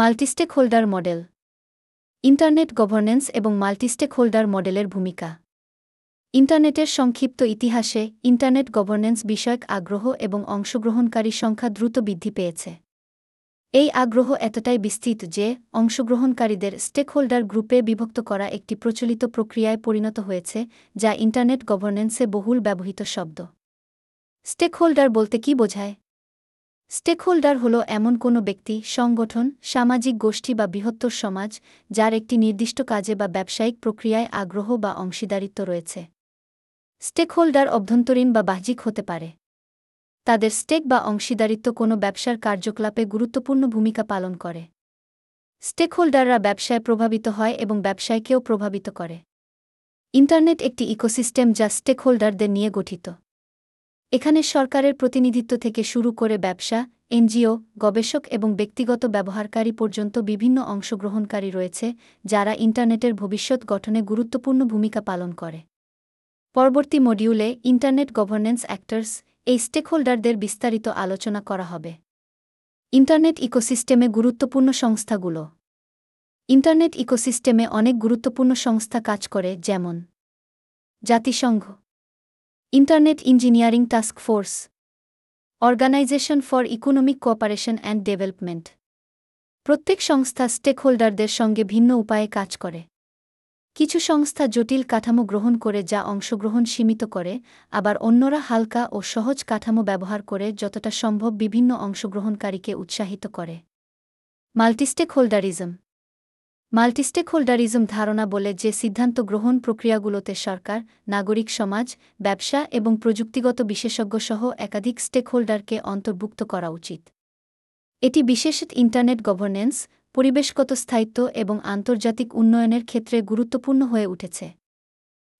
Multistakeholder model. Internet governance এবং মাল্টিস্টেক holder মডেলের ভূমিকা। ইন্টারনেটের সংক্ষিপ্ত ইতিহাসে ইন্টারনেট গভর্নেন্স বিষয়ক আগ্রহ এবং অংশগ্রহণকারী সংখ্যা দ্রুত বৃদ্ধি পেয়েছে। এই আগ্রহ এতটাই বিস্তৃত যে অংশগ্রহণকারীদের স্টেকহোল্ডার গ্রুপে বিভক্ত করা একটি প্রচলিত প্রক্রিয়ায় পরিণত হয়েছে, যা ইন্টারনেট গভর্নেন্সে বহুল ব্যবহৃত শব্দ। স্টেকহোল্ডার বলতে কি বোঝায়? স্টেকহোল্ডার হল এমন কোনো ব্যক্তি, সংগঠন, সামাজিক গোষ্ঠী বা বৃহত্তর সমাজ, যার একটি নির্দিষ্ট কাজে বা ব্যবসায়িক প্রক্রিয়ায় আগ্রহ বা অংশীদারিত্ব রয়েছে। স্টেকহোল্ডার অভ্যন্তরীণ বা বাহ্যিক হতে পারে। তাদের স্টেক বা অংশীদারিত্ব কোনো ব্যবসার কার্যকলাপে গুরুত্বপূর্ণ ভূমিকা পালন করে। স্টেকহোল্ডাররা ব্যবসায় প্রভাবিত হয় এবং ব্যবসায়কেও প্রভাবিত করে। ইন্টারনেট একটি ইকোসিস্টেম যা স্টেকহোল্ডারদের নিয়ে গঠিত। এখানে সরকারের প্রতিনিধিত্ব থেকে শুরু করে ব্যবসা, এনজিও, গবেষক এবং ব্যক্তিগত ব্যবহারকারী পর্যন্ত বিভিন্ন অংশগ্রহণকারী রয়েছে, যারা ইন্টারনেটের ভবিষ্যৎ গঠনে গুরুত্বপূর্ণ ভূমিকা পালন করে। পরবর্তী মডিউলে ইন্টারনেট গভর্নেন্স অ্যাক্টর্স এই স্টেকহোল্ডারদের বিস্তারিত আলোচনা করা হবে। ইন্টারনেট ইকোসিস্টেমে গুরুত্বপূর্ণ সংস্থাগুলো। ইন্টারনেট ইকোসিস্টেমে অনেক গুরুত্বপূর্ণ সংস্থা কাজ করে, যেমন জাতিসংঘ। Internet engineering task force organisation for economic cooperation and development প্রত্যেক সংস্থা স্টেকহোল্ডারদের সঙ্গে ভিন্ন উপায়ে কাজ করে। কিছু সংস্থা জটিল কাঠামো গ্রহণ করে যা অংশগ্রহণ সীমিত করে, আবার অন্যরা হালকা ও সহজ কাঠামো ব্যবহার করে যতটা সম্ভব বিভিন্ন অংশগ্রহণকারীকে উৎসাহিত করে। মাল্টিস্টেক হোল্ডারিজম মাল্টিস্টেক হোল্ডারিজম ধারণা বলে যে সিদ্ধান্ত গ্রহণ প্রক্রিয়াগুলোতে সরকার, নাগরিক সমাজ, ব্যবসা এবং প্রযুক্তিগত বিশেষজ্ঞ সহ একাধিক স্টেকহোল্ডারকে অন্তর্ভুক্ত করা উচিত। এটি বিশেষত ইন্টারনেট গভর্নেন্স, পরিবেশগত স্থায়িত্ব এবং আন্তর্জাতিক উন্নয়নের ক্ষেত্রে গুরুত্বপূর্ণ হয়ে উঠেছে।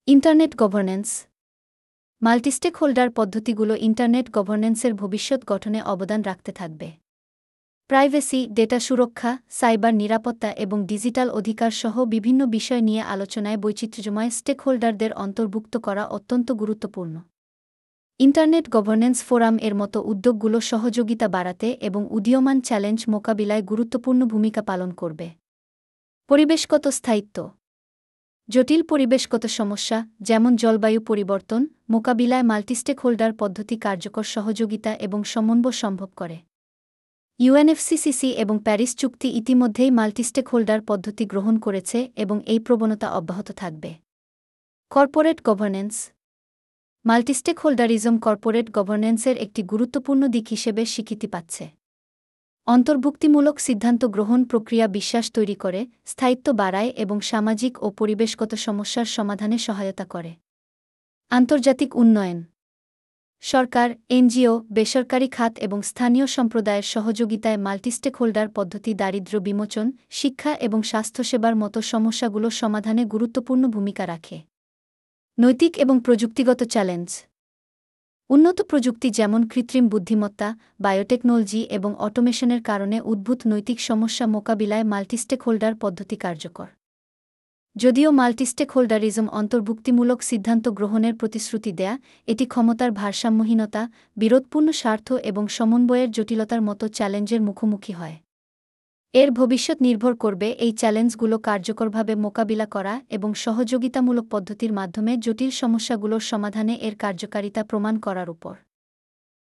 ইন্টারনেট গভর্নেন্স মাল্টিস্টেক হোল্ডার পদ্ধতিগুলো ইন্টারনেট গভর্নেন্সের ভবিষ্যৎ গঠনে অবদান রাখতে থাকবে। প্রাইভেসি, ডেটা সুরক্ষা, সাইবার নিরাপত্তা এবং ডিজিটাল অধিকার সহ বিভিন্ন বিষয় নিয়ে আলোচনায় বৈচিত্র্যময় স্টেকহোল্ডারদের অন্তর্ভুক্ত করা অত্যন্ত গুরুত্বপূর্ণ। ইন্টারনেট গভর্নেন্স ফোরাম এর মতো উদ্যোগগুলো সহযোগিতা বাড়াতে এবং উদীয়মান চ্যালেঞ্জ মোকাবিলায় গুরুত্বপূর্ণ ভূমিকা পালন করবে। পরিবেশগত স্থায়িত্ব। জটিল পরিবেশগত সমস্যা, যেমন জলবায়ু পরিবর্তন, মোকাবিলায় মাল্টিস্টেকহোল্ডার পদ্ধতি কার্যকর সহযোগিতা এবং সমন্বয় সম্ভব করে। ইউএনএফসিসিসি এবং প্যারিস চুক্তি ইতিমধ্যেই মাল্টিস্টেক হোল্ডার পদ্ধতি গ্রহণ করেছে এবং এই প্রবণতা অব্যাহত থাকবে। Corporate governance multistakeholderism corporate গভর্নেন্সের একটি গুরুত্বপূর্ণ দিক হিসেবে স্বীকৃতি পাচ্ছে। অন্তর্ভুক্তিমূলক সিদ্ধান্ত গ্রহণ প্রক্রিয়া বিশ্বাস তৈরি করে, স্থায়িত্ব বাড়ায় এবং সামাজিক ও পরিবেশগত সমস্যার সমাধানে সহায়তা করে। আন্তর্জাতিক উন্নয়ন সরকার, এনজিও, বেসরকারি খাত এবং স্থানীয় সম্প্রদায়ের সহযোগিতায় মাল্টিস্টেক হোল্ডার পদ্ধতি, দারিদ্র্য বিমোচন, শিক্ষা এবং স্বাস্থ্যসেবার মতো সমস্যাগুলো সমাধানে গুরুত্বপূর্ণ ভূমিকা রাখে। নৈতিক এবং প্রযুক্তিগত চ্যালেঞ্জ। উন্নত প্রযুক্তি যেমন কৃত্রিম বুদ্ধিমত্তা, বায়োটেকনোলজি এবং অটোমেশনের কারণে উদ্ভূত নৈতিক সমস্যা মোকাবিলায় মাল্টিস্টেক হোল্ডার পদ্ধতি কার্যকর। যদিও মাল্টিস্টেক হোল্ডারিজম অন্তর্ভুক্তিমূলক সিদ্ধান্ত গ্রহণের প্রতিশ্রুতি দেয়া, এটি ক্ষমতার ভারসাম্যহীনতা, বিরোধপূর্ণ স্বার্থ এবং সমন্বয়ের জটিলতার মতো চ্যালেঞ্জের মুখোমুখি হয়। এর ভবিষ্যৎ নির্ভর করবে এই চ্যালেঞ্জগুলো কার্যকরভাবে মোকাবিলা করা এবং সহযোগিতামূলক পদ্ধতির মাধ্যমে জটিল সমস্যাগুলোর সমাধানে এর কার্যকারিতা প্রমাণ করার উপর।